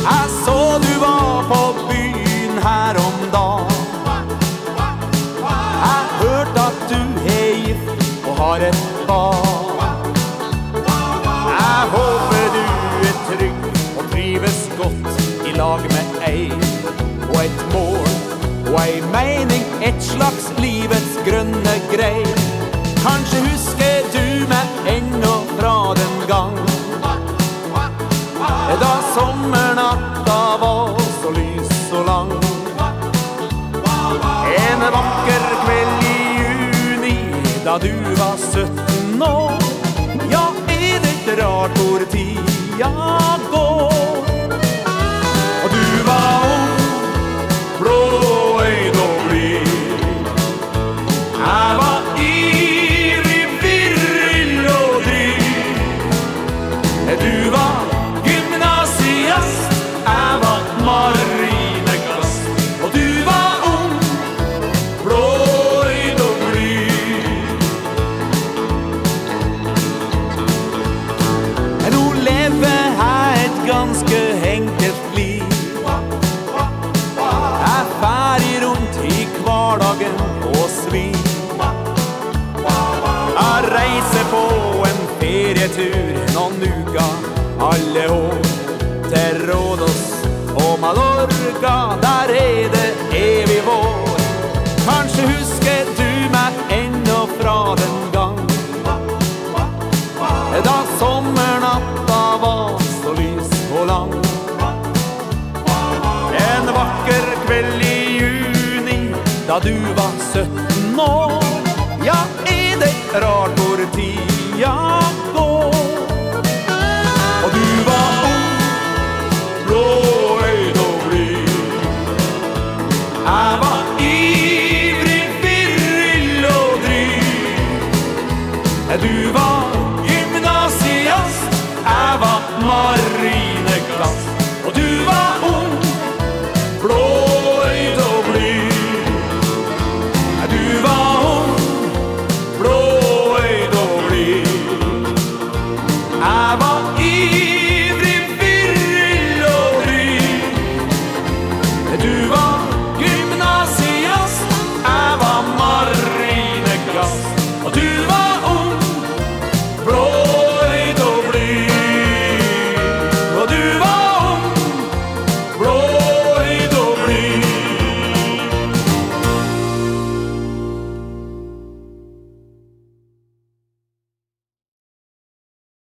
Jeg så du var på byen her om dagen. Jeg hørte at du er gift og har et barn. Jeg håper du er trygg og trives godt i lag med ei og et mål og ei mening, et slags livets grønne grein. Kanskje husker du meg gang da sommernatta var så lys og lang. En vakker kveld i juni da du var 17 år. Ja, er det ikke rart hvor tida går? Og du var ung, blåøyd og blid. Du var gymnasiast, jeg var marinekast. Og du var ung, blåøyd og blid. Nå lever jeg et ganske enkelt liv. Jeg er ferdig rundt i hverdagen og svir. Jeg reiser på en ferietur Mallorca. Der er det evig vår. Kanskje husker du meg ennå fra den gang da sommernatta var så lys og lang. En vakker kveld i juni da du var 17 år. Ja, er det rart hvor tida går? Dryg. Du var